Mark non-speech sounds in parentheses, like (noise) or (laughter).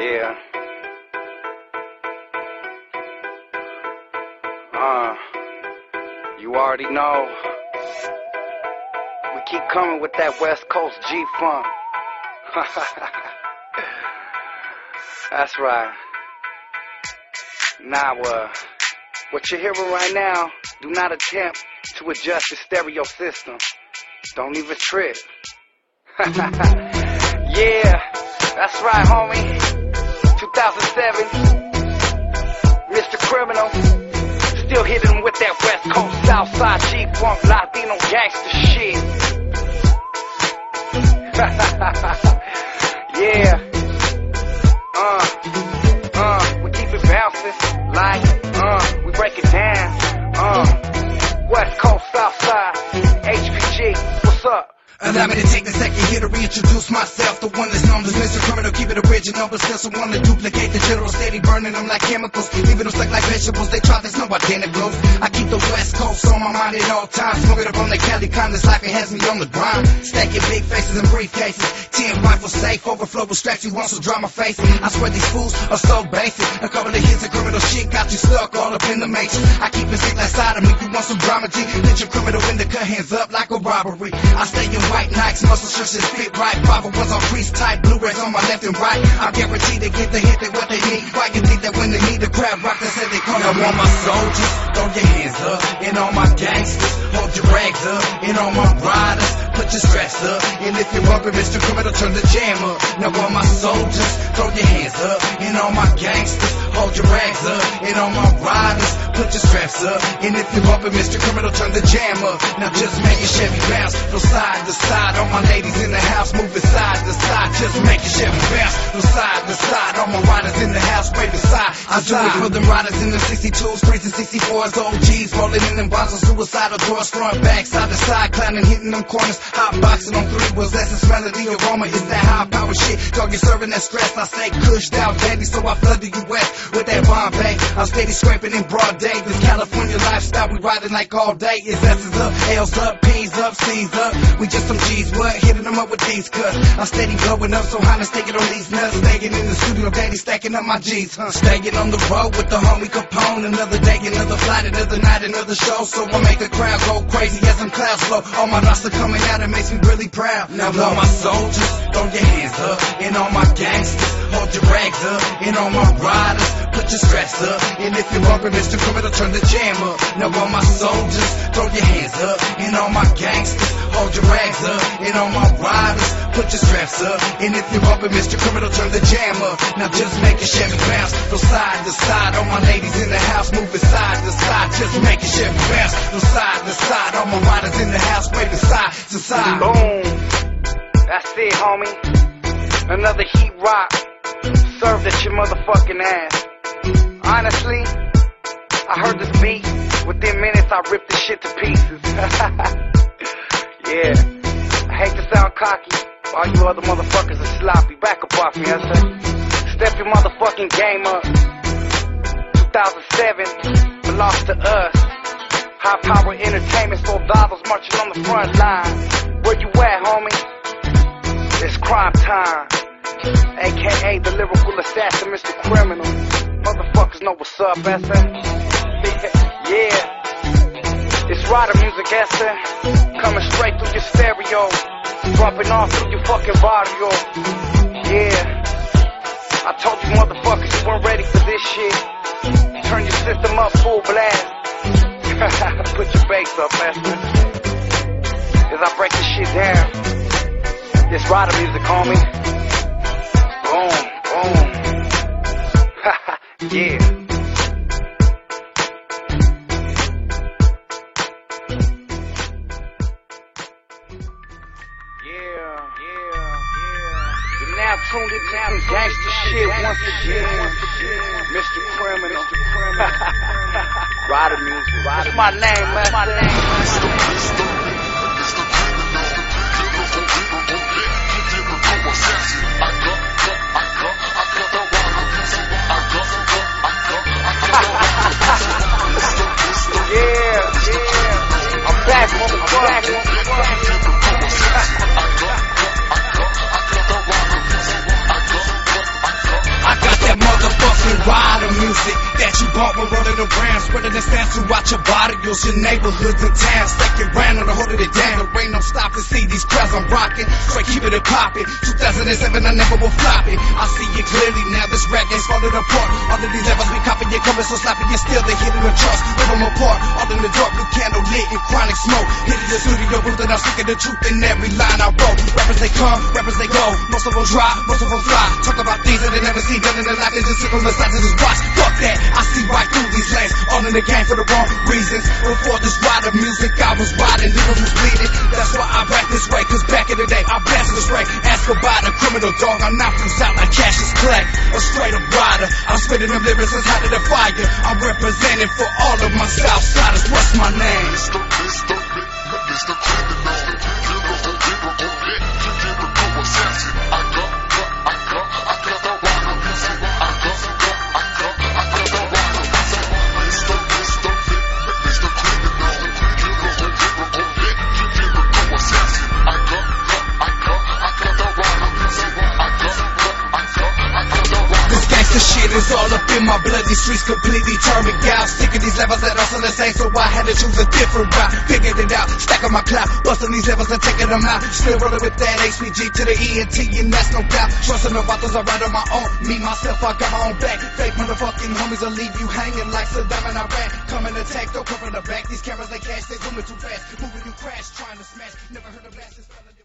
Yeah. Uh, you already know. We keep coming with that West Coast G Funk. (laughs) That's right. Now, uh, what you're hearing right now, do not attempt to adjust the stereo system. Don't even trip. (laughs) yeah, that's right, homie. 2007, Mr. Criminal. Still hitting with that West Coast Southside G Funk Latino gangster shit. (laughs) yeah. Uh, uh, we keep it bouncing like, Allow me to take a second here to reintroduce myself. The one that's known as Mr. Criminal, keep it original, but still someone to duplicate the general. Steady burning them like chemicals, leaving them stuck like vegetables. They try, there's no identicals. I keep the West Coast on my mind at all times. Smoking up on the Cali kind, this life it has me on the grind. Stacking big faces and briefcases. Ten rifles safe, overflow with straps. You want some drama face? I swear these fools are so basic. A couple of hits of criminal shit got you stuck all up in the matrix. I keep it sick like side of me. You want some drama, G? Let your criminal in the cut hands up like a robbery. I stay in white Nikes, muscle shirts that fit right. Bravo ones on crease tight, blue rays on my left and right. I guarantee they get the hit, they what they need. Why you think that when they need the crowd rock, they say they call I want my soldiers, throw your hands up, and all my gangsters, hold your rags up, and all my riders, put your straps up. And if you're bumping Mr. Criminal, turn the jam up. Now all my soldiers, throw your hands up, and all my gangsters, hold your rags up, and all my riders, put your straps up. And if you're bumping Mr. Criminal, turn the jam up. Now just make your Chevy bounce from side to side. All my ladies in the house moving side to side. Just make your Chevy bounce from side to side. All my riders in the house waving side. I do it for them riders in the 62s, 3s, and 64s. OGs rolling in them bonds on suicidal doors, front, back, side to side, clowning, hitting them corners. Hot boxing on three smell of the aroma. It's that high power shit. Dog, you serving that stress. I say, cushed out, daddy, so I flood the U.S. with that Bombay. I'm steady scraping in broad day. This California lifestyle, we riding like all day. It's S's up, L's up, P's up, C's up. We just some G's, what? Hitting them up with these cuts. I'm steady blowing up, so Honda's taking on these nuts. Staying in the studio, daddy stacking up my G's, huh? Staying on the road with the homie Capone. Another day, another flight, another night, another show. So I make the crowd go crazy as some clouds flow. All my roster coming out, it makes me really proud. Now all my soldiers, throw your hands up, and all my gangsters, hold your rags up, and all my riders, put your straps up. And if you're bumping Mr. Criminal, turn the jam up. Now all my soldiers, throw your hands up, and all my gangsters, hold your rags up, and all my riders, put your straps up. And if you're bumping Mr. Criminal, turn the jam up. Now just make your Chevy bounce from side to side. All my ladies in the house moving side to side. Just make your Chevy bounce from side to side. All my riders in the house waving side to side. Boom. That's it, homie. Another heat rock served at your motherfucking ass. Honestly, I heard this beat. Within minutes, I ripped this shit to pieces. (laughs) yeah. I hate to sound cocky. All you other motherfuckers are sloppy. Back up off me, I say. Step your motherfucking game up. 2007 belongs to us. High power entertainment, soldados marching on the front line. Where you at, homie? It's crime time. AKA the lyrical assassin, Mr. Criminal. Up, Esther. (laughs) yeah. It's rider music, Esther. Coming straight through your stereo. Dropping off through your fucking barrio. Yeah. I told you motherfuckers you weren't ready for this shit. Turn your system up full blast. (laughs) Put your bass up, Esther. As I break this shit down. This rider music, homie. Yeah, yeah, yeah. You're now tuned into some gangster shit once again. Mr. Criminal. (laughs) Rider music. What's my name, man? my name. Music that you bought when rolling around, spreading the stands throughout your barrios, your neighborhoods and towns. Second round on the holding it down. There ain't no stopping. See these crowds I'm rocking, straight keeping it popping. 2007, I never will flop it. I see it clearly now. This rap game's falling apart. All of these levels be copying, you coming so sloppy, you still they hitting the charts. Rip them apart. All in the dark, blue candle lit in chronic smoke. Hitting the studio booth and I'm speaking the truth in every line I wrote. Rappers they come, rappers they go. Most of them drop, most of them fly. Talk about things that they never see done in their life. They just sit on the sides watch. Fuck that. I see right through these lanes. All in the game for the wrong reasons. Before this ride of music, I was riding, niggas was bleeding. That's why I rap this way. Cause back in the day, I blasted this way. Ask about a criminal dog. I knock them out like Cassius Clay. A straight up rider. I'm spitting them lyrics as hot as the fire. I'm representing for all of my Southsiders. What's my name? In blood. These streets completely turn me out. Sick of these levels that all the same, so I had to choose a different route. Figured it out, stacking my clout, busting these levels and taking them out. Still rolling with that HPG to the E and that's no doubt. Trusting the authors, I write on my own. Me myself, I got my own back. Fake motherfucking homies will leave you hanging like Saddam and Iraq. Come and attack, don't cover the back. These cameras they cash, they zooming too fast. Moving you crash, trying to smash. Never heard of blast.